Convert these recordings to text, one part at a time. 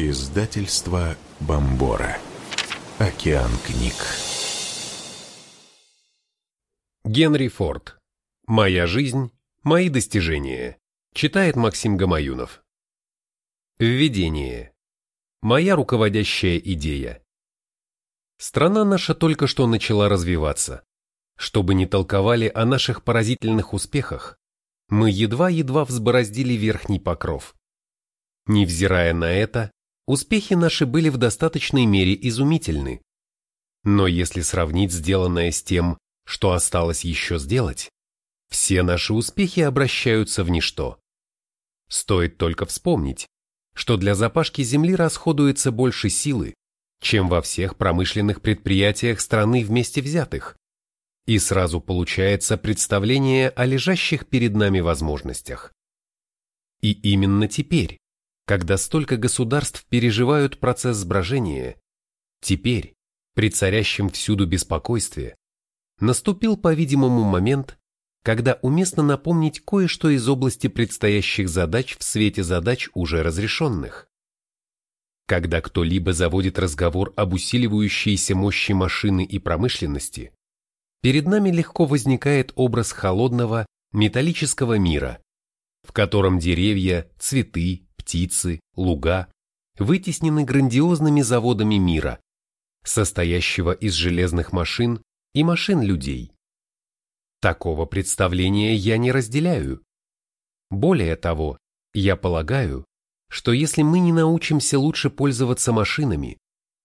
Издательство Бомбора. Океан книг. Генри Форд. Моя жизнь, мои достижения. Читает Максим Гамаюнов. Введение. Моя руководящая идея. Страна наша только что начала развиваться. Чтобы не толковали о наших поразительных успехах, мы едва-едва взбороздили верхний покров. Невзирая на это, успехи наши были в достаточной мере изумительны. Но если сравнить сделанное с тем, что осталось еще сделать, все наши успехи обращаются в ничто. Стоит только вспомнить, что для запашки земли расходуется больше силы, чем во всех промышленных предприятиях страны вместе взятых. И сразу получается представление о лежащих перед нами возможностях. И именно теперь, когда столько государств переживают процесс сброжения, теперь, при царящем всюду беспокойстве, наступил, по-видимому, момент, когда уместно напомнить кое-что из области предстоящих задач в свете задач уже разрешенных. Когда кто-либо заводит разговор об усиливающейся мощи машины и промышленности, перед нами легко возникает образ холодного, металлического мира, в котором деревья, цветы, птицы, луга вытеснены грандиозными заводами мира, состоящего из железных машин и машин людей. Такого представления я не разделяю. Более того, я полагаю, что если мы не научимся лучше пользоваться машинами,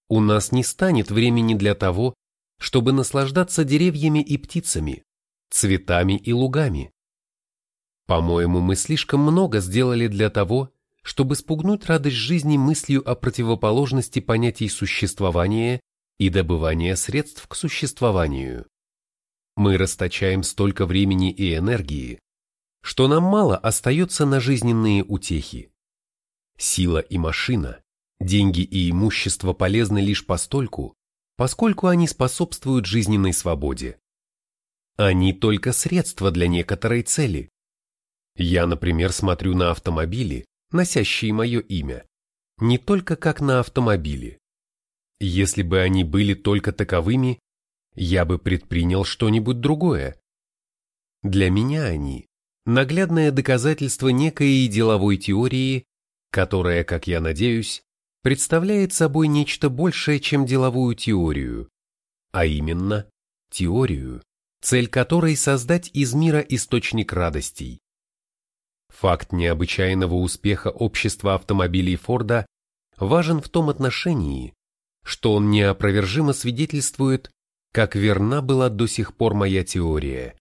у нас не станет времени для того, чтобы наслаждаться деревьями и птицами, цветами и лугами. По-моему, мы слишком много сделали для того, чтобы спугнуть радость жизни мыслью о противоположности понятий существования и добывания средств к существованию. Мы расточаем столько времени и энергии, что нам мало остается на жизненные утехи. Сила и машина, деньги и имущество полезны лишь постольку, поскольку они способствуют жизненной свободе. Они только средства для некоторой цели. Я, например, смотрю на автомобили, носящие мое имя, не только как на автомобили. Если бы они были только таковыми, я бы предпринял что-нибудь другое. Для меня они – наглядное доказательство некой деловой теории, которая, как я надеюсь, представляет собой нечто большее, чем деловую теорию, а именно теорию, цель которой создать из мира источник радостей. Факт необычайного успеха общества автомобилей Форда важен в том отношении, что он неопровержимо свидетельствует, как верна была до сих пор моя теория.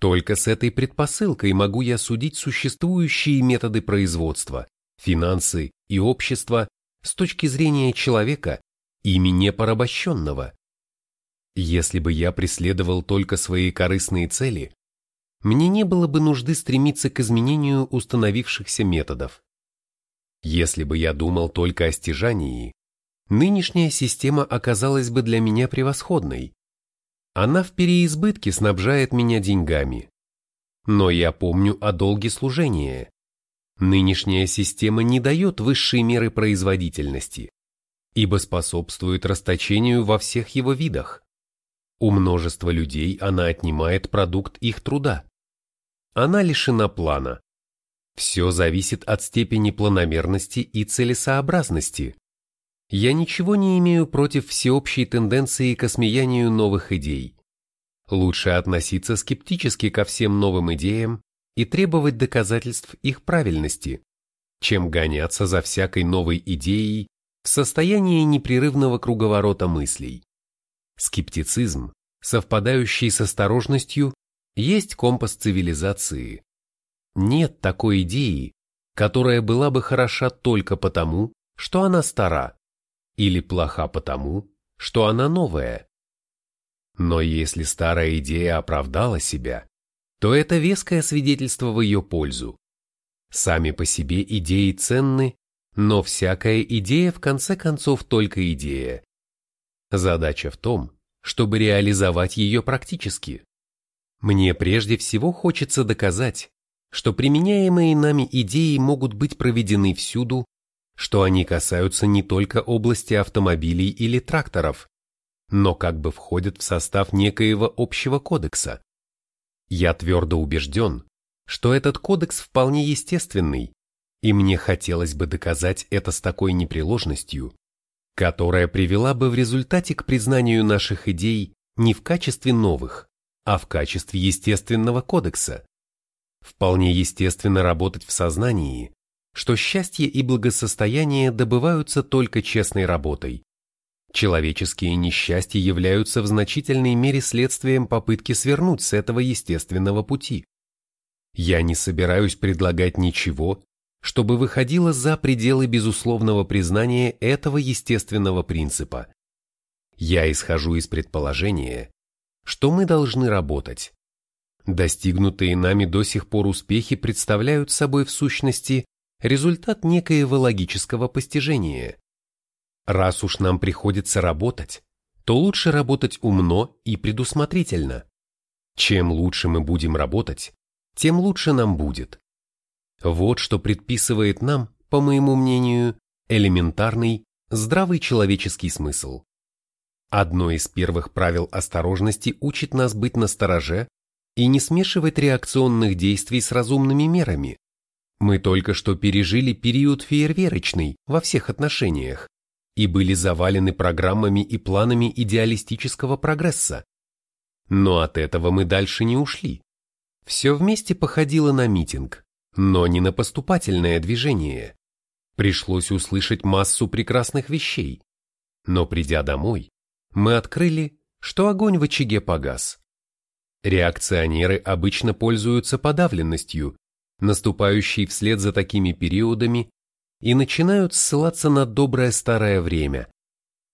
Только с этой предпосылкой могу я судить существующие методы производства, финансы и общества с точки зрения человека, ими не порабощенного. Если бы я преследовал только свои корыстные цели, мне не было бы нужды стремиться к изменению установившихся методов. Если бы я думал только о стяжании, нынешняя система оказалась бы для меня превосходной. Она в переизбытке снабжает меня деньгами. Но я помню о долге служения. Нынешняя система не дает высшей меры производительности, ибо способствует расточению во всех его видах. У множества людей она отнимает продукт их труда она лишена плана. Все зависит от степени планомерности и целесообразности. Я ничего не имею против всеобщей тенденции к осмеянию новых идей. Лучше относиться скептически ко всем новым идеям и требовать доказательств их правильности, чем гоняться за всякой новой идеей в состоянии непрерывного круговорота мыслей. Скептицизм, совпадающий с осторожностью, есть компас цивилизации. Нет такой идеи, которая была бы хороша только потому, что она стара, или плоха потому, что она новая. Но если старая идея оправдала себя, то это веское свидетельство в ее пользу. Сами по себе идеи ценны, но всякая идея в конце концов только идея. Задача в том, чтобы реализовать ее практически. Мне прежде всего хочется доказать, что применяемые нами идеи могут быть проведены всюду, что они касаются не только области автомобилей или тракторов, но как бы входят в состав некоего общего кодекса. Я твердо убежден, что этот кодекс вполне естественный, и мне хотелось бы доказать это с такой непреложностью, которая привела бы в результате к признанию наших идей не в качестве новых, а в качестве естественного кодекса. Вполне естественно работать в сознании, что счастье и благосостояние добываются только честной работой. Человеческие несчастья являются в значительной мере следствием попытки свернуть с этого естественного пути. Я не собираюсь предлагать ничего, чтобы выходило за пределы безусловного признания этого естественного принципа. Я исхожу из предположения, что мы должны работать. Достигнутые нами до сих пор успехи представляют собой в сущности результат некоего логического постижения. Раз уж нам приходится работать, то лучше работать умно и предусмотрительно. Чем лучше мы будем работать, тем лучше нам будет. Вот что предписывает нам, по моему мнению, элементарный, здравый человеческий смысл. Одно из первых правил осторожности учит нас быть настороже и не смешивать реакционных действий с разумными мерами. Мы только что пережили период фейерверочный во всех отношениях и были завалены программами и планами идеалистического прогресса. Но от этого мы дальше не ушли. Все вместе походило на митинг, но не на поступательное движение. Пришлось услышать массу прекрасных вещей. Но придя домой, мы открыли, что огонь в очаге погас. Реакционеры обычно пользуются подавленностью, наступающей вслед за такими периодами и начинают ссылаться на доброе старое время,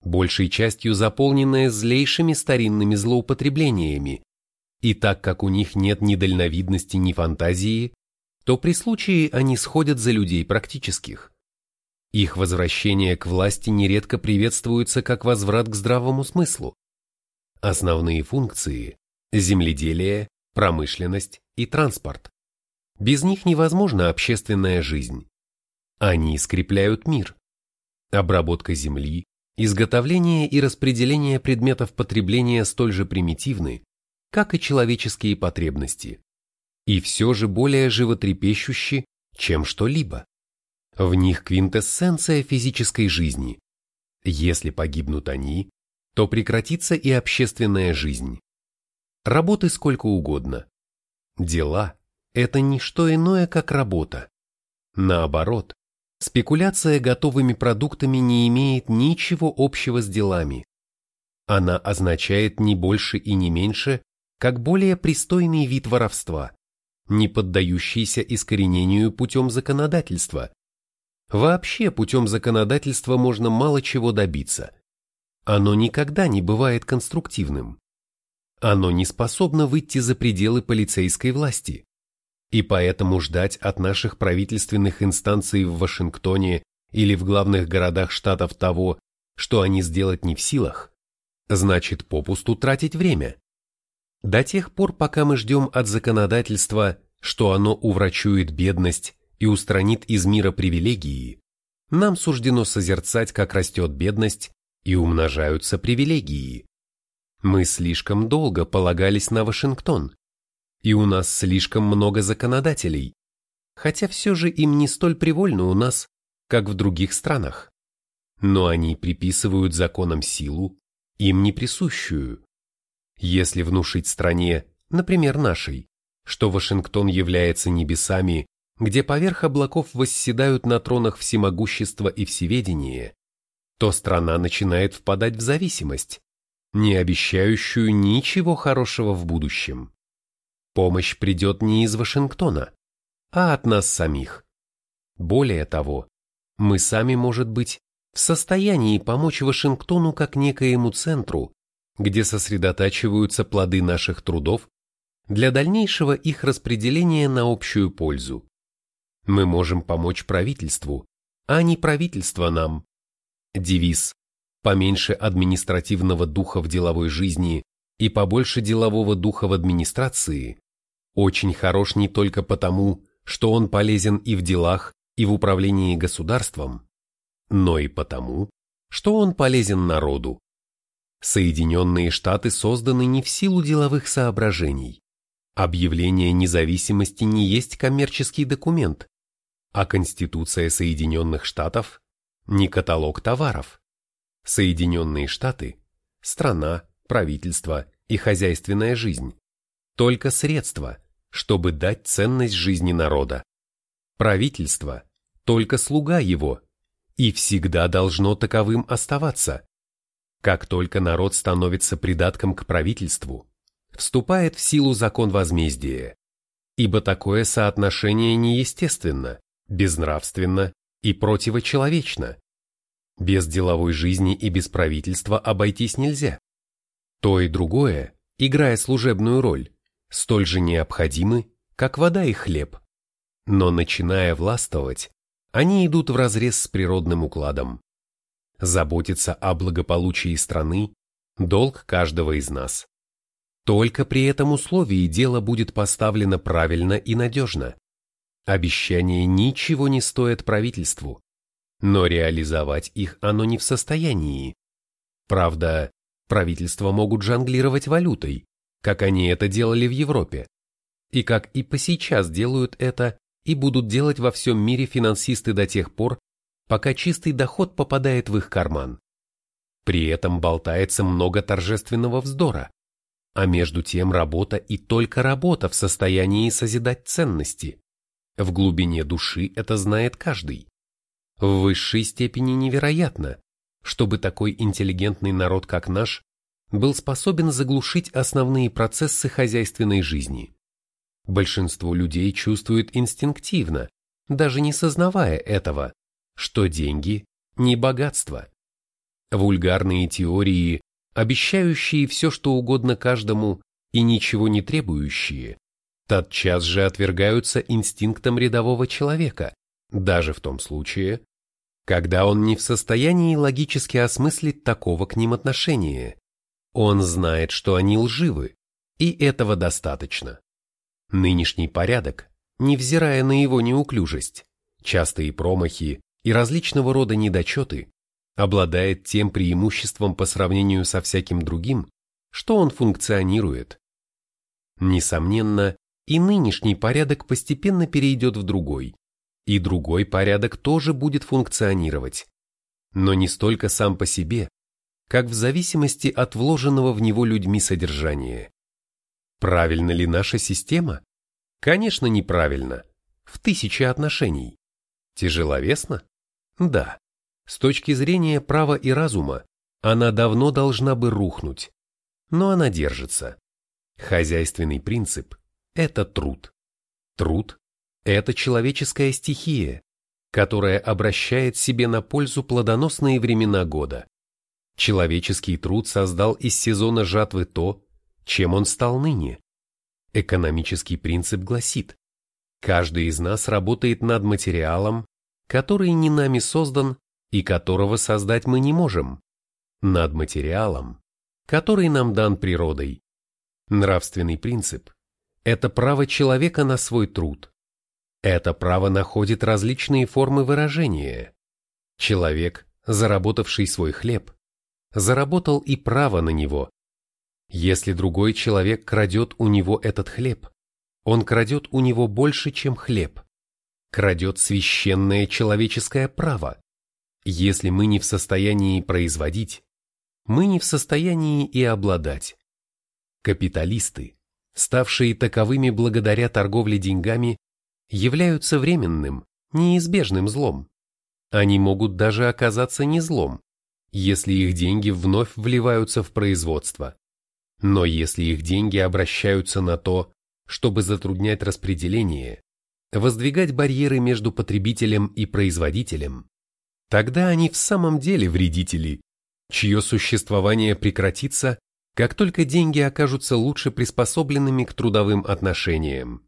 большей частью заполненное злейшими старинными злоупотреблениями, и так как у них нет ни дальновидности, ни фантазии, то при случае они сходят за людей практических. Их возвращение к власти нередко приветствуется как возврат к здравому смыслу. Основные функции – земледелие, промышленность и транспорт. Без них невозможна общественная жизнь. Они скрепляют мир. Обработка земли, изготовление и распределение предметов потребления столь же примитивны, как и человеческие потребности, и все же более животрепещущи, чем что-либо. В них квинтэссенция физической жизни. Если погибнут они, то прекратится и общественная жизнь. Работы сколько угодно. Дела – это не что иное, как работа. Наоборот, Спекуляция готовыми продуктами не имеет ничего общего с делами. Она означает не больше и не меньше, как более пристойный вид воровства, не поддающийся искоренению путем законодательства. Вообще путем законодательства можно мало чего добиться. Оно никогда не бывает конструктивным. Оно не способно выйти за пределы полицейской власти. И поэтому ждать от наших правительственных инстанций в Вашингтоне или в главных городах штатов того, что они сделать не в силах, значит попусту тратить время. До тех пор, пока мы ждем от законодательства, что оно уврачует бедность и устранит из мира привилегии, нам суждено созерцать, как растет бедность и умножаются привилегии. Мы слишком долго полагались на Вашингтон, и у нас слишком много законодателей, хотя все же им не столь привольно у нас, как в других странах. Но они приписывают законам силу, им не присущую. Если внушить стране, например, нашей, что Вашингтон является небесами, где поверх облаков восседают на тронах всемогущества и всеведения, то страна начинает впадать в зависимость, не обещающую ничего хорошего в будущем. Помощь придет не из Вашингтона, а от нас самих. Более того, мы сами, может быть, в состоянии помочь Вашингтону как некоему центру, где сосредотачиваются плоды наших трудов для дальнейшего их распределения на общую пользу. Мы можем помочь правительству, а не правительство нам. Девиз «Поменьше административного духа в деловой жизни и побольше делового духа в администрации, очень хорош не только потому, что он полезен и в делах, и в управлении государством, но и потому, что он полезен народу. Соединенные Штаты созданы не в силу деловых соображений. Объявление независимости не есть коммерческий документ, а Конституция Соединенных Штатов – не каталог товаров. Соединенные Штаты – страна, правительство и хозяйственная жизнь – только средства, чтобы дать ценность жизни народа. Правительство – только слуга его, и всегда должно таковым оставаться. Как только народ становится придатком к правительству, вступает в силу закон возмездия, ибо такое соотношение неестественно, безнравственно и противочеловечно. Без деловой жизни и без правительства обойтись нельзя. То и другое, играя служебную роль, столь же необходимы, как вода и хлеб. Но начиная властвовать, они идут вразрез с природным укладом. Заботиться о благополучии страны – долг каждого из нас. Только при этом условии дело будет поставлено правильно и надежно. Обещания ничего не стоят правительству, но реализовать их оно не в состоянии. Правда, правительства могут жонглировать валютой, как они это делали в Европе, и как и по сейчас делают это и будут делать во всем мире финансисты до тех пор, пока чистый доход попадает в их карман. При этом болтается много торжественного вздора, а между тем работа и только работа в состоянии созидать ценности. В глубине души это знает каждый. В высшей степени невероятно, чтобы такой интеллигентный народ, как наш, был способен заглушить основные процессы хозяйственной жизни. Большинство людей чувствует инстинктивно, даже не сознавая этого, что деньги – не богатство. Вульгарные теории, обещающие все что угодно каждому и ничего не требующие, тотчас же отвергаются инстинктом рядового человека, даже в том случае, когда он не в состоянии логически осмыслить такого к ним отношения. Он знает, что они лживы, и этого достаточно. Нынешний порядок, невзирая на его неуклюжесть, частые промахи и различного рода недочеты, обладает тем преимуществом по сравнению со всяким другим, что он функционирует. Несомненно, и нынешний порядок постепенно перейдет в другой, и другой порядок тоже будет функционировать, но не столько сам по себе, как в зависимости от вложенного в него людьми содержания. Правильно ли наша система? Конечно, неправильно. В тысячи отношений. Тяжеловесно? Да. С точки зрения права и разума, она давно должна бы рухнуть. Но она держится. Хозяйственный принцип – это труд. Труд – это человеческая стихия, которая обращает себе на пользу плодоносные времена года. Человеческий труд создал из сезона жатвы то, чем он стал ныне. Экономический принцип гласит, каждый из нас работает над материалом, который не нами создан и которого создать мы не можем, над материалом, который нам дан природой. Нравственный принцип – это право человека на свой труд. Это право находит различные формы выражения. Человек, заработавший свой хлеб, заработал и право на него. Если другой человек крадет у него этот хлеб, он крадет у него больше, чем хлеб. Крадет священное человеческое право. Если мы не в состоянии производить, мы не в состоянии и обладать. Капиталисты, ставшие таковыми благодаря торговле деньгами, являются временным, неизбежным злом. Они могут даже оказаться не злом, если их деньги вновь вливаются в производство. Но если их деньги обращаются на то, чтобы затруднять распределение, воздвигать барьеры между потребителем и производителем, тогда они в самом деле вредители, чье существование прекратится, как только деньги окажутся лучше приспособленными к трудовым отношениям.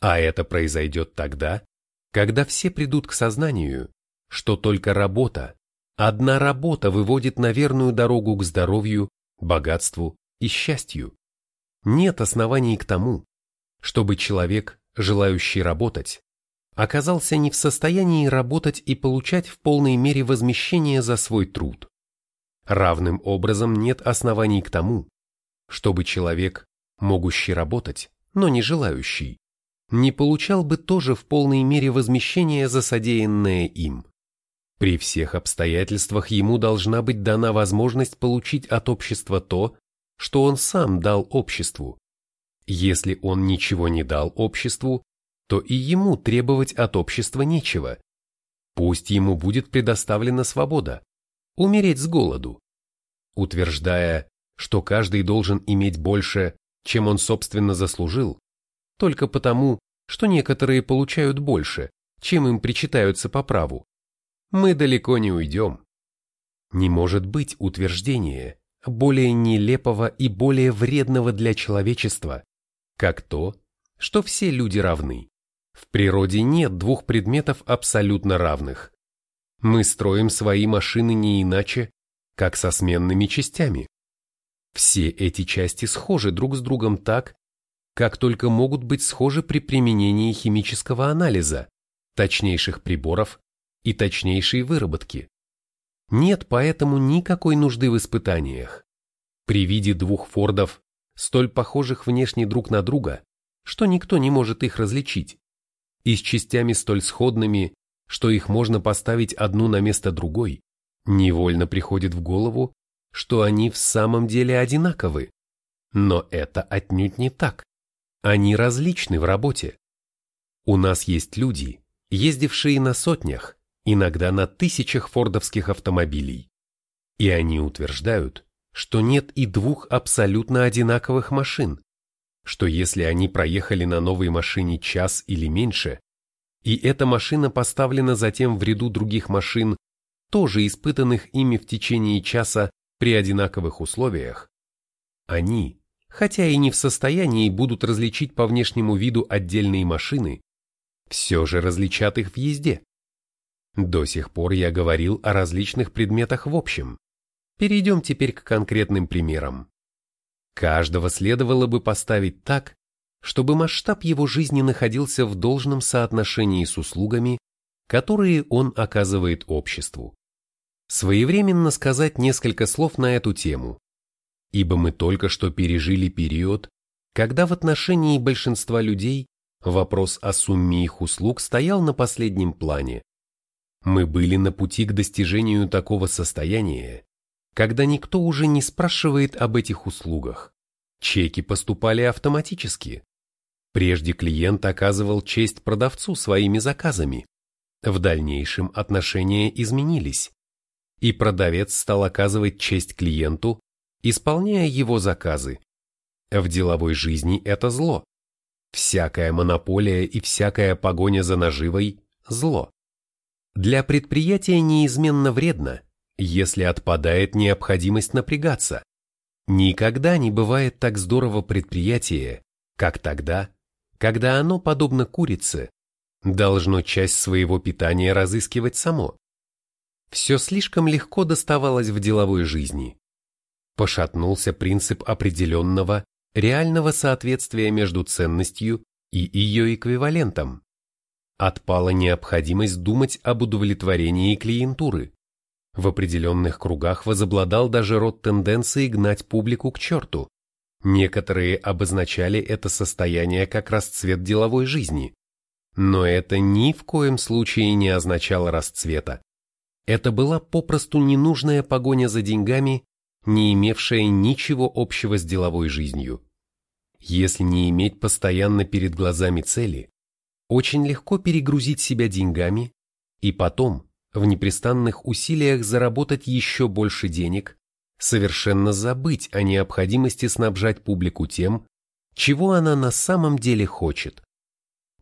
А это произойдет тогда, когда все придут к сознанию, что только работа, Одна работа выводит на верную дорогу к здоровью, богатству и счастью. Нет оснований к тому, чтобы человек, желающий работать, оказался не в состоянии работать и получать в полной мере возмещение за свой труд. Равным образом нет оснований к тому, чтобы человек, могущий работать, но не желающий, не получал бы тоже в полной мере возмещения за содеянное им. При всех обстоятельствах ему должна быть дана возможность получить от общества то, что он сам дал обществу. Если он ничего не дал обществу, то и ему требовать от общества нечего. Пусть ему будет предоставлена свобода, умереть с голоду. Утверждая, что каждый должен иметь больше, чем он собственно заслужил, только потому, что некоторые получают больше, чем им причитаются по праву, мы далеко не уйдем. Не может быть утверждения более нелепого и более вредного для человечества, как то, что все люди равны. В природе нет двух предметов абсолютно равных. Мы строим свои машины не иначе, как со сменными частями. Все эти части схожи друг с другом так, как только могут быть схожи при применении химического анализа, точнейших приборов и точнейшей выработки. Нет поэтому никакой нужды в испытаниях. При виде двух фордов, столь похожих внешне друг на друга, что никто не может их различить, и с частями столь сходными, что их можно поставить одну на место другой, невольно приходит в голову, что они в самом деле одинаковы. Но это отнюдь не так. Они различны в работе. У нас есть люди, ездившие на сотнях, иногда на тысячах фордовских автомобилей. И они утверждают, что нет и двух абсолютно одинаковых машин, что если они проехали на новой машине час или меньше, и эта машина поставлена затем в ряду других машин, тоже испытанных ими в течение часа при одинаковых условиях, они, хотя и не в состоянии будут различить по внешнему виду отдельные машины, все же различат их в езде. До сих пор я говорил о различных предметах в общем. Перейдем теперь к конкретным примерам. Каждого следовало бы поставить так, чтобы масштаб его жизни находился в должном соотношении с услугами, которые он оказывает обществу. Своевременно сказать несколько слов на эту тему, ибо мы только что пережили период, когда в отношении большинства людей вопрос о сумме их услуг стоял на последнем плане. Мы были на пути к достижению такого состояния, когда никто уже не спрашивает об этих услугах. Чеки поступали автоматически. Прежде клиент оказывал честь продавцу своими заказами. В дальнейшем отношения изменились, и продавец стал оказывать честь клиенту, исполняя его заказы. В деловой жизни это зло. Всякая монополия и всякая погоня за наживой – зло. Для предприятия неизменно вредно, если отпадает необходимость напрягаться. Никогда не бывает так здорово предприятие, как тогда, когда оно, подобно курице, должно часть своего питания разыскивать само. Все слишком легко доставалось в деловой жизни. Пошатнулся принцип определенного, реального соответствия между ценностью и ее эквивалентом. Отпала необходимость думать об удовлетворении клиентуры. В определенных кругах возобладал даже род тенденции гнать публику к черту. Некоторые обозначали это состояние как расцвет деловой жизни. Но это ни в коем случае не означало расцвета. Это была попросту ненужная погоня за деньгами, не имевшая ничего общего с деловой жизнью. Если не иметь постоянно перед глазами цели, очень легко перегрузить себя деньгами и потом, в непрестанных усилиях заработать еще больше денег, совершенно забыть о необходимости снабжать публику тем, чего она на самом деле хочет.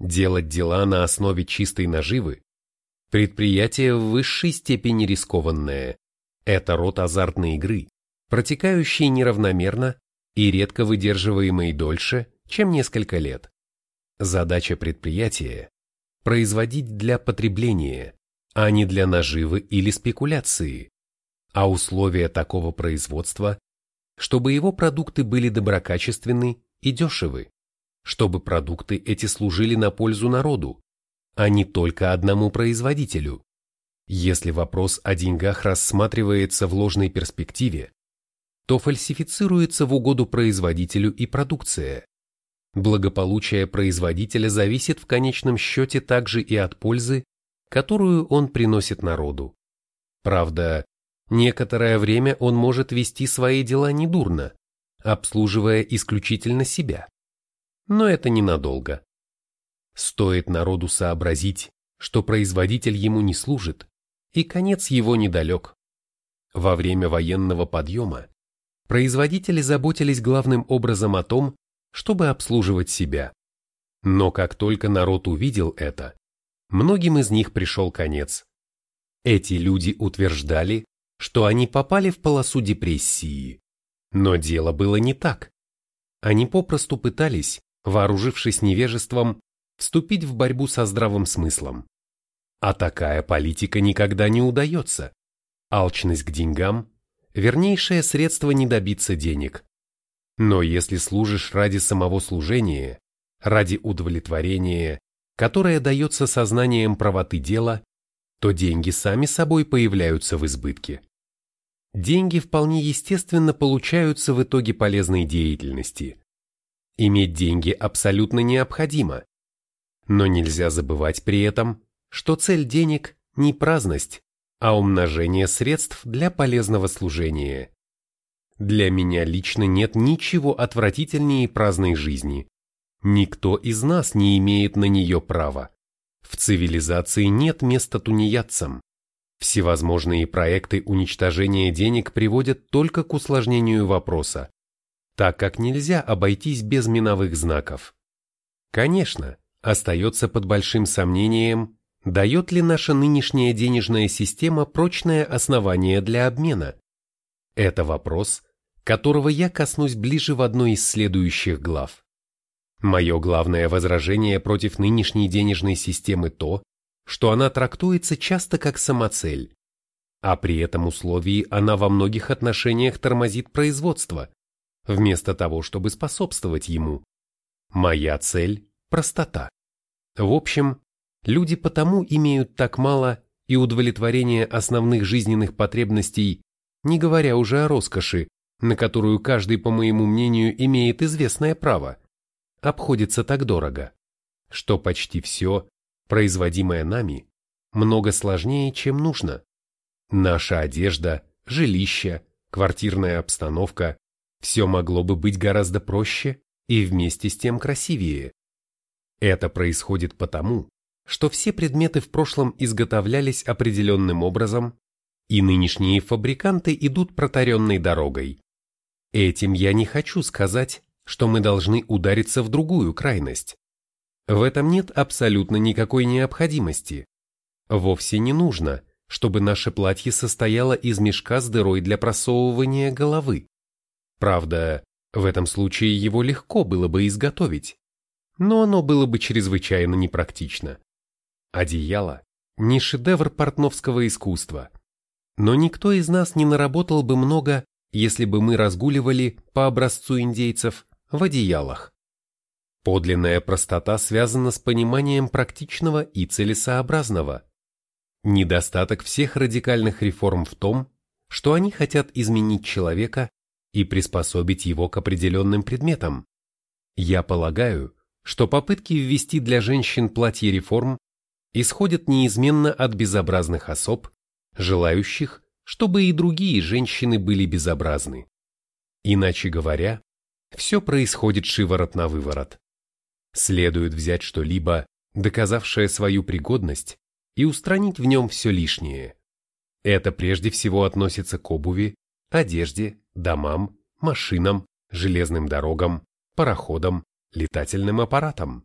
Делать дела на основе чистой наживы – предприятие в высшей степени рискованное. Это род азартной игры, протекающий неравномерно и редко выдерживаемый дольше, чем несколько лет. Задача предприятия – производить для потребления, а не для наживы или спекуляции, а условия такого производства, чтобы его продукты были доброкачественны и дешевы, чтобы продукты эти служили на пользу народу, а не только одному производителю. Если вопрос о деньгах рассматривается в ложной перспективе, то фальсифицируется в угоду производителю и продукция. Благополучие производителя зависит в конечном счете также и от пользы, которую он приносит народу. Правда, некоторое время он может вести свои дела недурно, обслуживая исключительно себя. Но это ненадолго. Стоит народу сообразить, что производитель ему не служит, и конец его недалек. Во время военного подъема производители заботились главным образом о том, чтобы обслуживать себя. Но как только народ увидел это, многим из них пришел конец. Эти люди утверждали, что они попали в полосу депрессии. Но дело было не так. Они попросту пытались, вооружившись невежеством, вступить в борьбу со здравым смыслом. А такая политика никогда не удается. Алчность к деньгам – вернейшее средство не добиться денег. Но если служишь ради самого служения, ради удовлетворения, которое дается сознанием правоты дела, то деньги сами собой появляются в избытке. Деньги вполне естественно получаются в итоге полезной деятельности. Иметь деньги абсолютно необходимо. Но нельзя забывать при этом, что цель денег не праздность, а умножение средств для полезного служения. Для меня лично нет ничего отвратительнее праздной жизни. Никто из нас не имеет на нее права. В цивилизации нет места тунеядцам. Всевозможные проекты уничтожения денег приводят только к усложнению вопроса, так как нельзя обойтись без миновых знаков. Конечно, остается под большим сомнением, Дает ли наша нынешняя денежная система прочное основание для обмена? Это вопрос, которого я коснусь ближе в одной из следующих глав. Мое главное возражение против нынешней денежной системы то, что она трактуется часто как самоцель, а при этом условии она во многих отношениях тормозит производство, вместо того, чтобы способствовать ему. Моя цель – простота. В общем, Люди потому имеют так мало и удовлетворение основных жизненных потребностей, не говоря уже о роскоши, на которую каждый, по моему мнению, имеет известное право, обходится так дорого, что почти все, производимое нами, много сложнее, чем нужно. Наша одежда, жилище, квартирная обстановка – все могло бы быть гораздо проще и вместе с тем красивее. Это происходит потому, что все предметы в прошлом изготовлялись определенным образом, и нынешние фабриканты идут протаренной дорогой. Этим я не хочу сказать, что мы должны удариться в другую крайность. В этом нет абсолютно никакой необходимости. Вовсе не нужно, чтобы наше платье состояло из мешка с дырой для просовывания головы. Правда, в этом случае его легко было бы изготовить, но оно было бы чрезвычайно непрактично. Одеяло – не шедевр портновского искусства. Но никто из нас не наработал бы много, если бы мы разгуливали, по образцу индейцев, в одеялах. Подлинная простота связана с пониманием практичного и целесообразного. Недостаток всех радикальных реформ в том, что они хотят изменить человека и приспособить его к определенным предметам. Я полагаю, что попытки ввести для женщин платье реформ исходят неизменно от безобразных особ, желающих, чтобы и другие женщины были безобразны. Иначе говоря, все происходит шиворот на выворот. Следует взять что-либо, доказавшее свою пригодность, и устранить в нем все лишнее. Это прежде всего относится к обуви, одежде, домам, машинам, железным дорогам, пароходам, летательным аппаратам.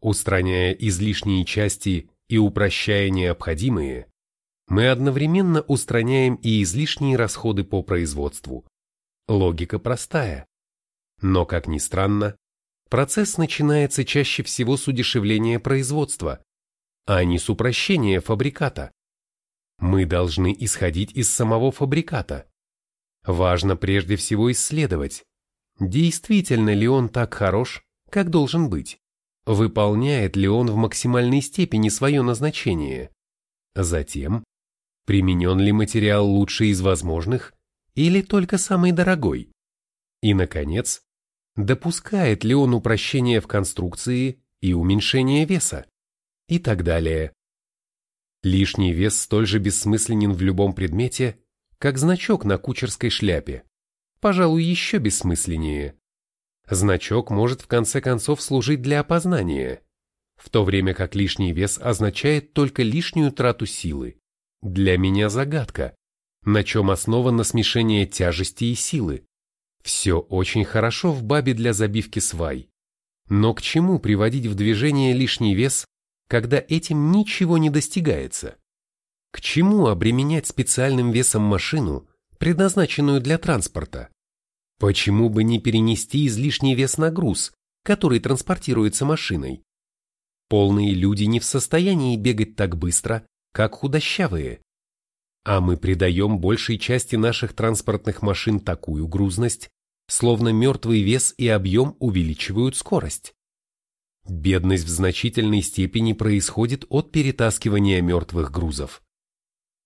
Устраняя излишние части и упрощая необходимые, мы одновременно устраняем и излишние расходы по производству. Логика простая. Но, как ни странно, процесс начинается чаще всего с удешевления производства, а не с упрощения фабриката. Мы должны исходить из самого фабриката. Важно прежде всего исследовать, действительно ли он так хорош, как должен быть выполняет ли он в максимальной степени свое назначение. Затем, применен ли материал лучший из возможных или только самый дорогой. И, наконец, допускает ли он упрощение в конструкции и уменьшение веса, и так далее. Лишний вес столь же бессмысленен в любом предмете, как значок на кучерской шляпе, пожалуй, еще бессмысленнее. Значок может в конце концов служить для опознания, в то время как лишний вес означает только лишнюю трату силы. Для меня загадка, на чем основано смешение тяжести и силы. Все очень хорошо в бабе для забивки свай. Но к чему приводить в движение лишний вес, когда этим ничего не достигается? К чему обременять специальным весом машину, предназначенную для транспорта? Почему бы не перенести излишний вес на груз, который транспортируется машиной? Полные люди не в состоянии бегать так быстро, как худощавые. А мы придаем большей части наших транспортных машин такую грузность, словно мертвый вес и объем увеличивают скорость. Бедность в значительной степени происходит от перетаскивания мертвых грузов.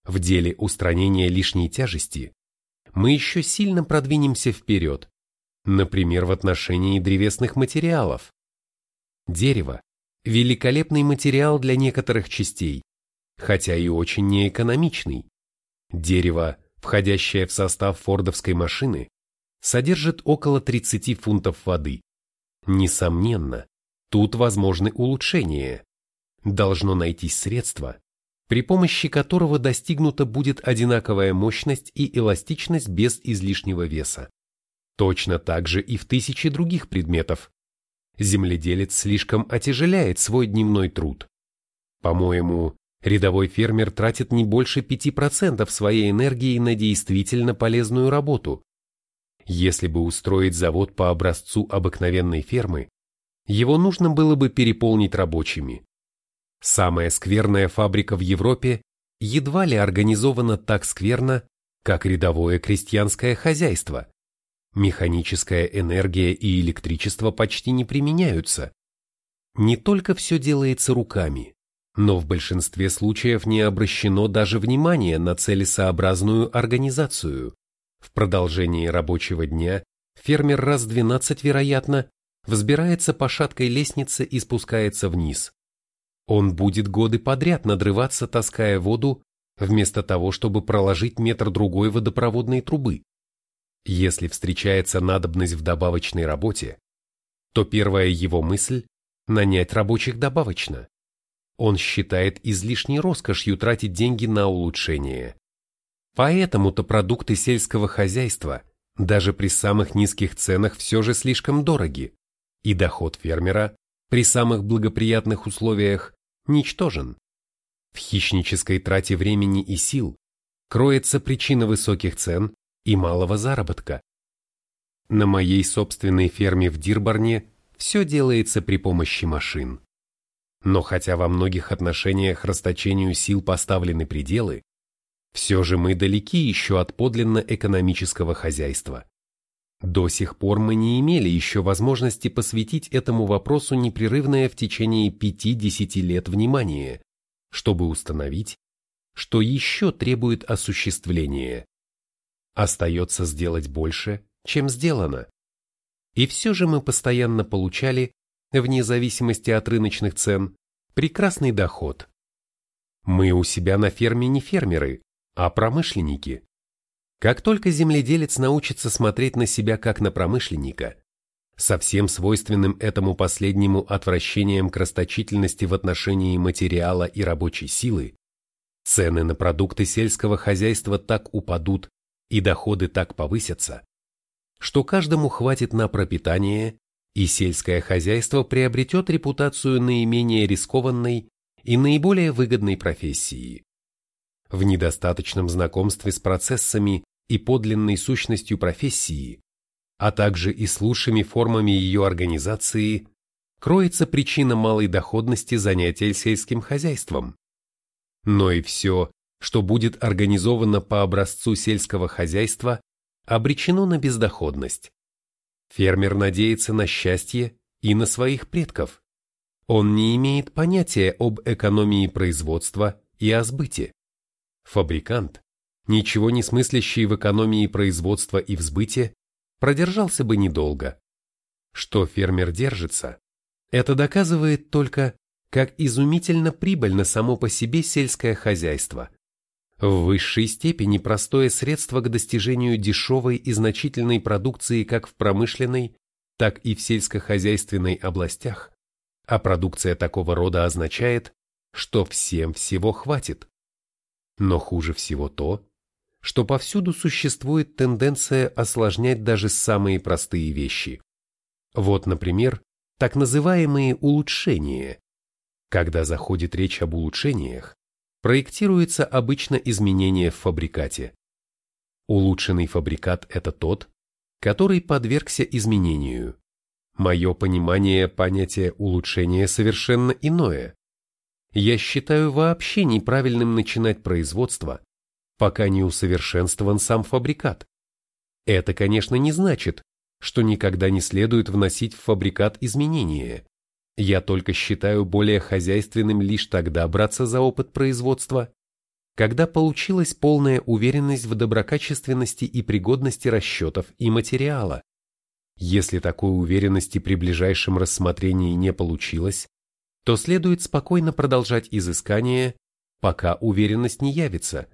В деле устранения лишней тяжести мы еще сильно продвинемся вперед, например, в отношении древесных материалов. Дерево – великолепный материал для некоторых частей, хотя и очень неэкономичный. Дерево, входящее в состав фордовской машины, содержит около 30 фунтов воды. Несомненно, тут возможны улучшения. Должно найтись средство, при помощи которого достигнута будет одинаковая мощность и эластичность без излишнего веса. Точно так же и в тысячи других предметов. Земледелец слишком отяжеляет свой дневной труд. По-моему, рядовой фермер тратит не больше 5% своей энергии на действительно полезную работу, если бы устроить завод по образцу обыкновенной фермы, его нужно было бы переполнить рабочими. Самая скверная фабрика в Европе едва ли организована так скверно, как рядовое крестьянское хозяйство. Механическая энергия и электричество почти не применяются. Не только все делается руками, но в большинстве случаев не обращено даже внимание на целесообразную организацию. В продолжении рабочего дня фермер раз 12, вероятно, взбирается по шаткой лестнице и спускается вниз. Он будет годы подряд надрываться, таская воду, вместо того, чтобы проложить метр другой водопроводной трубы. Если встречается надобность в добавочной работе, то первая его мысль – нанять рабочих добавочно. Он считает излишней роскошью тратить деньги на улучшение. Поэтому-то продукты сельского хозяйства даже при самых низких ценах все же слишком дороги, и доход фермера при самых благоприятных условиях ничтожен. В хищнической трате времени и сил кроется причина высоких цен и малого заработка. На моей собственной ферме в Дирборне все делается при помощи машин. Но хотя во многих отношениях расточению сил поставлены пределы, все же мы далеки еще от подлинно экономического хозяйства. До сих пор мы не имели еще возможности посвятить этому вопросу непрерывное в течение 5-10 лет внимание, чтобы установить, что еще требует осуществления. Остается сделать больше, чем сделано. И все же мы постоянно получали, вне зависимости от рыночных цен, прекрасный доход. Мы у себя на ферме не фермеры, а промышленники. Как только земледелец научится смотреть на себя как на промышленника, со всем свойственным этому последнему отвращением к расточительности в отношении материала и рабочей силы, цены на продукты сельского хозяйства так упадут и доходы так повысятся, что каждому хватит на пропитание, и сельское хозяйство приобретет репутацию наименее рискованной и наиболее выгодной профессии в недостаточном знакомстве с процессами и подлинной сущностью профессии, а также и с лучшими формами ее организации, кроется причина малой доходности занятий сельским хозяйством. Но и все, что будет организовано по образцу сельского хозяйства, обречено на бездоходность. Фермер надеется на счастье и на своих предков. Он не имеет понятия об экономии производства и о сбыте. Фабрикант, ничего не смыслящий в экономии производства и в продержался бы недолго. Что фермер держится, это доказывает только, как изумительно прибыльно само по себе сельское хозяйство. В высшей степени простое средство к достижению дешевой и значительной продукции как в промышленной, так и в сельскохозяйственной областях, а продукция такого рода означает, что всем всего хватит. Но хуже всего то, что повсюду существует тенденция осложнять даже самые простые вещи. Вот, например, так называемые улучшения. Когда заходит речь об улучшениях, проектируется обычно изменение в фабрикате. Улучшенный фабрикат – это тот, который подвергся изменению. Мое понимание понятия улучшения совершенно иное. Я считаю вообще неправильным начинать производство, пока не усовершенствован сам фабрикат. Это, конечно, не значит, что никогда не следует вносить в фабрикат изменения. Я только считаю более хозяйственным лишь тогда браться за опыт производства, когда получилась полная уверенность в доброкачественности и пригодности расчетов и материала. Если такой уверенности при ближайшем рассмотрении не получилось, то следует спокойно продолжать изыскание, пока уверенность не явится.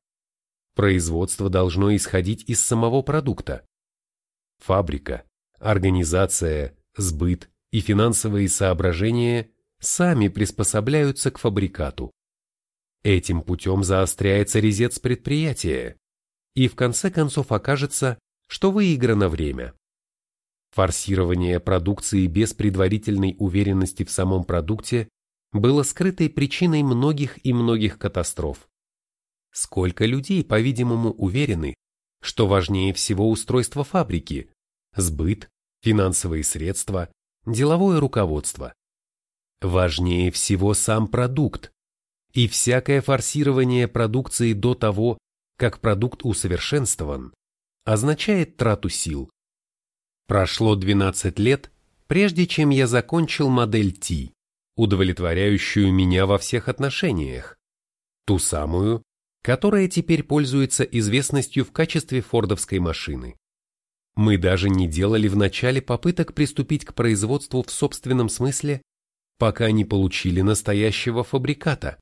Производство должно исходить из самого продукта. Фабрика, организация, сбыт и финансовые соображения сами приспособляются к фабрикату. Этим путем заостряется резец предприятия, и в конце концов окажется, что выиграно время. Форсирование продукции без предварительной уверенности в самом продукте было скрытой причиной многих и многих катастроф. Сколько людей, по-видимому, уверены, что важнее всего устройство фабрики, сбыт, финансовые средства, деловое руководство. Важнее всего сам продукт, и всякое форсирование продукции до того, как продукт усовершенствован, означает трату сил. Прошло 12 лет, прежде чем я закончил модель T, удовлетворяющую меня во всех отношениях. Ту самую, которая теперь пользуется известностью в качестве фордовской машины. Мы даже не делали в начале попыток приступить к производству в собственном смысле, пока не получили настоящего фабриката.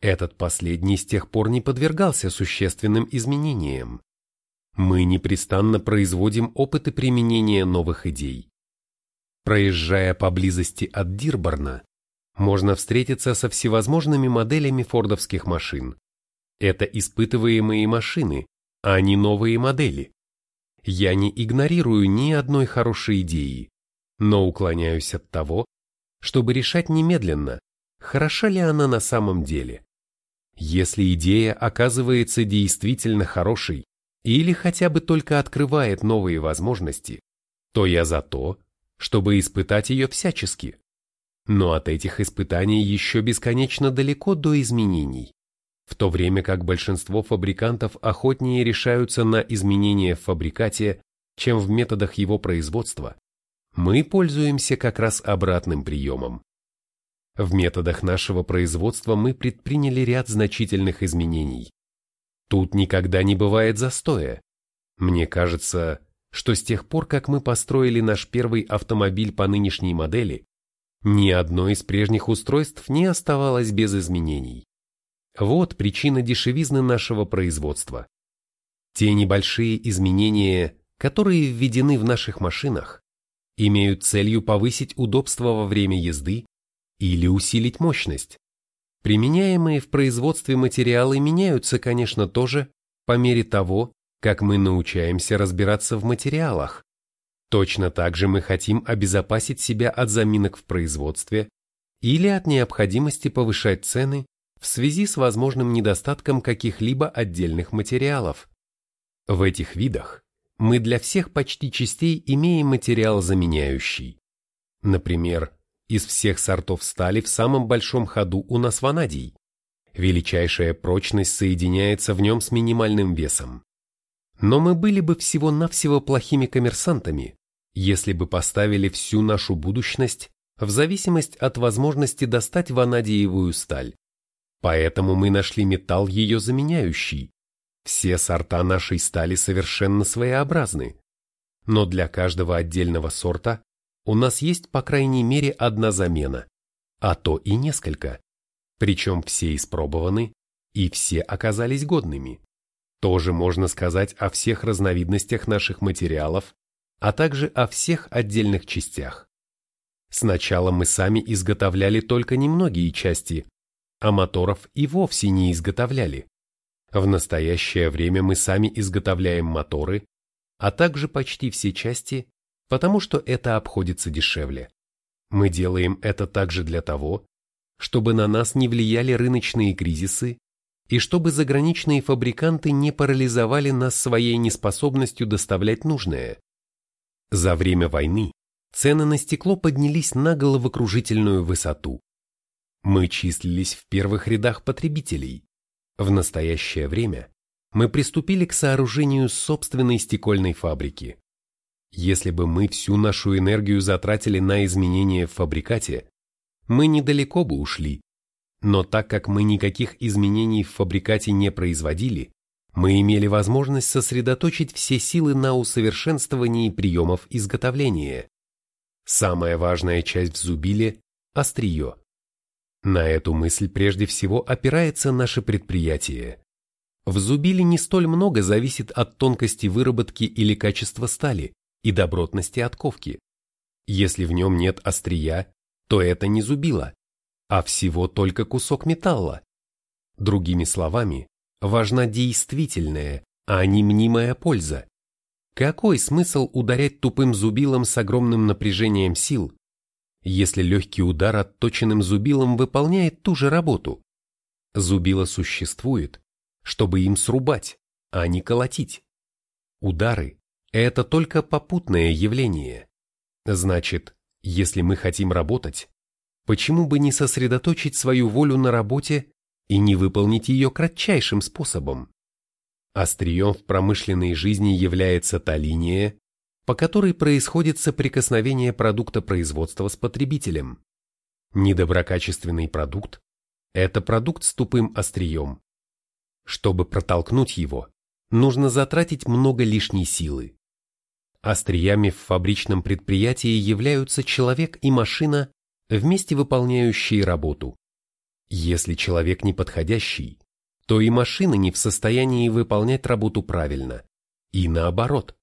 Этот последний с тех пор не подвергался существенным изменениям. Мы непрестанно производим опыты применения новых идей. Проезжая поблизости от Дирборна, можно встретиться со всевозможными моделями фордовских машин. Это испытываемые машины, а не новые модели. Я не игнорирую ни одной хорошей идеи, но уклоняюсь от того, чтобы решать немедленно, хороша ли она на самом деле. Если идея оказывается действительно хорошей, или хотя бы только открывает новые возможности, то я за то, чтобы испытать ее всячески. Но от этих испытаний еще бесконечно далеко до изменений. В то время как большинство фабрикантов охотнее решаются на изменения в фабрикате, чем в методах его производства, мы пользуемся как раз обратным приемом. В методах нашего производства мы предприняли ряд значительных изменений, Тут никогда не бывает застоя. Мне кажется, что с тех пор, как мы построили наш первый автомобиль по нынешней модели, ни одно из прежних устройств не оставалось без изменений. Вот причина дешевизны нашего производства. Те небольшие изменения, которые введены в наших машинах, имеют целью повысить удобство во время езды или усилить мощность. Применяемые в производстве материалы меняются, конечно, тоже по мере того, как мы научаемся разбираться в материалах. Точно так же мы хотим обезопасить себя от заминок в производстве или от необходимости повышать цены в связи с возможным недостатком каких-либо отдельных материалов. В этих видах мы для всех почти частей имеем материал заменяющий. Например, из всех сортов стали в самом большом ходу у нас ванадий. Величайшая прочность соединяется в нем с минимальным весом. Но мы были бы всего-навсего плохими коммерсантами, если бы поставили всю нашу будущность в зависимости от возможности достать ванадиевую сталь. Поэтому мы нашли металл ее заменяющий. Все сорта нашей стали совершенно своеобразны. Но для каждого отдельного сорта у нас есть по крайней мере одна замена, а то и несколько. Причем все испробованы, и все оказались годными. Тоже можно сказать о всех разновидностях наших материалов, а также о всех отдельных частях. Сначала мы сами изготовляли только немногие части, а моторов и вовсе не изготовляли. В настоящее время мы сами изготовляем моторы, а также почти все части, потому что это обходится дешевле. Мы делаем это также для того, чтобы на нас не влияли рыночные кризисы и чтобы заграничные фабриканты не парализовали нас своей неспособностью доставлять нужное. За время войны цены на стекло поднялись на головокружительную высоту. Мы числились в первых рядах потребителей. В настоящее время мы приступили к сооружению собственной стекольной фабрики. Если бы мы всю нашу энергию затратили на изменения в фабрикате, мы недалеко бы ушли. Но так как мы никаких изменений в фабрикате не производили, мы имели возможность сосредоточить все силы на усовершенствовании приемов изготовления. Самая важная часть в зубиле – острие. На эту мысль прежде всего опирается наше предприятие. В зубиле не столь много зависит от тонкости выработки или качества стали и добротности отковки. Если в нем нет острия, то это не зубило, а всего только кусок металла. Другими словами, важна действительная, а не мнимая польза. Какой смысл ударять тупым зубилом с огромным напряжением сил, если легкий удар отточенным зубилом выполняет ту же работу? Зубило существует, чтобы им срубать, а не колотить. Удары – это только попутное явление. Значит, если мы хотим работать, почему бы не сосредоточить свою волю на работе и не выполнить ее кратчайшим способом. Острием в промышленной жизни является та линия, по которой происходит соприкосновение продукта производства с потребителем. Недоброкачественный продукт – это продукт с тупым острием. Чтобы протолкнуть его, нужно затратить много лишней силы. Остриями в фабричном предприятии являются человек и машина, вместе выполняющие работу. Если человек неподходящий, то и машина не в состоянии выполнять работу правильно. И наоборот,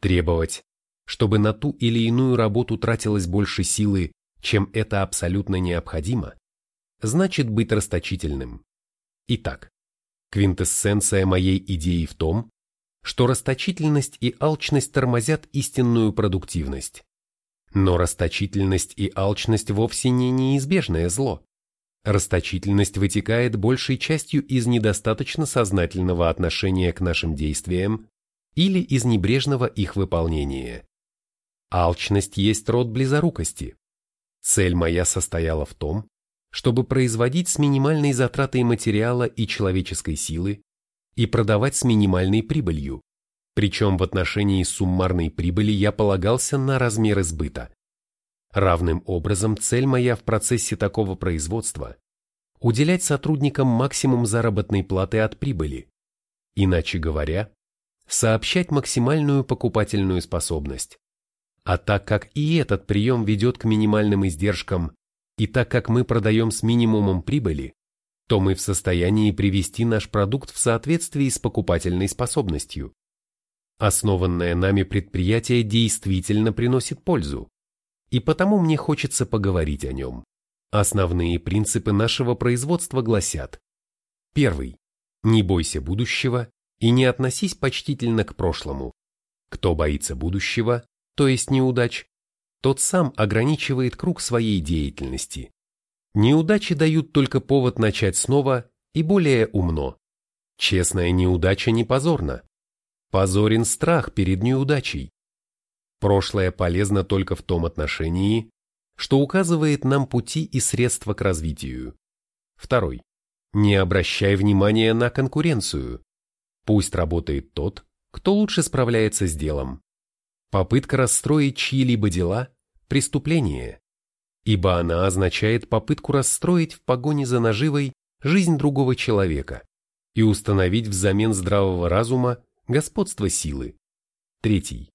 требовать, чтобы на ту или иную работу тратилось больше силы, чем это абсолютно необходимо, значит быть расточительным. Итак, квинтэссенция моей идеи в том, что расточительность и алчность тормозят истинную продуктивность. Но расточительность и алчность вовсе не неизбежное зло. Расточительность вытекает большей частью из недостаточно сознательного отношения к нашим действиям или из небрежного их выполнения. Алчность есть род близорукости. Цель моя состояла в том, чтобы производить с минимальной затратой материала и человеческой силы и продавать с минимальной прибылью, причем в отношении суммарной прибыли я полагался на размеры сбыта. Равным образом цель моя в процессе такого производства – уделять сотрудникам максимум заработной платы от прибыли, иначе говоря, сообщать максимальную покупательную способность. А так как и этот прием ведет к минимальным издержкам, и так как мы продаем с минимумом прибыли, то мы в состоянии привести наш продукт в соответствии с покупательной способностью. Основанное нами предприятие действительно приносит пользу, и потому мне хочется поговорить о нем. Основные принципы нашего производства гласят. Первый. Не бойся будущего и не относись почтительно к прошлому. Кто боится будущего, то есть неудач, тот сам ограничивает круг своей деятельности. Неудачи дают только повод начать снова и более умно. Честная неудача не позорна. Позорен страх перед неудачей. Прошлое полезно только в том отношении, что указывает нам пути и средства к развитию. Второй. Не обращай внимания на конкуренцию. Пусть работает тот, кто лучше справляется с делом. Попытка расстроить чьи-либо дела – преступление. ибо она означает попытку расстроить в погоне за наживой жизнь другого человека и установить взамен здравого разума господство силы. Третий.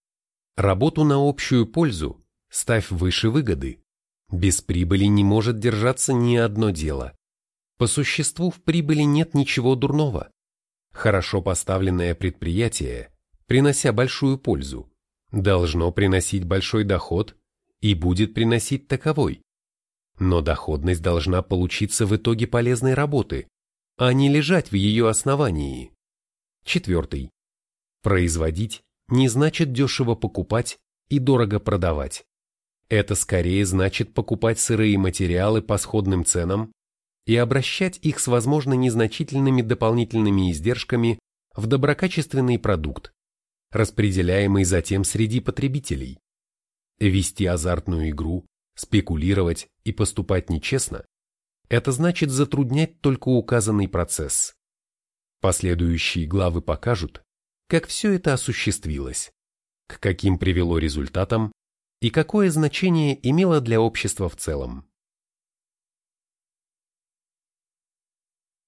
Работу на общую пользу ставь выше выгоды. Без прибыли не может держаться ни одно дело. По существу в прибыли нет ничего дурного. Хорошо поставленное предприятие, принося большую пользу, должно приносить большой доход и будет приносить таковой. Но доходность должна получиться в итоге полезной работы, а не лежать в ее основании. Четвертый. Производить не значит дешево покупать и дорого продавать. Это скорее значит покупать сырые материалы по сходным ценам и обращать их с возможно незначительными дополнительными издержками в доброкачественный продукт, распределяемый затем среди потребителей. Вести азартную игру, спекулировать и поступать нечестно – это значит затруднять только указанный процесс. Последующие главы покажут, как все это осуществилось, к каким привело результатам и какое значение имело для общества в целом.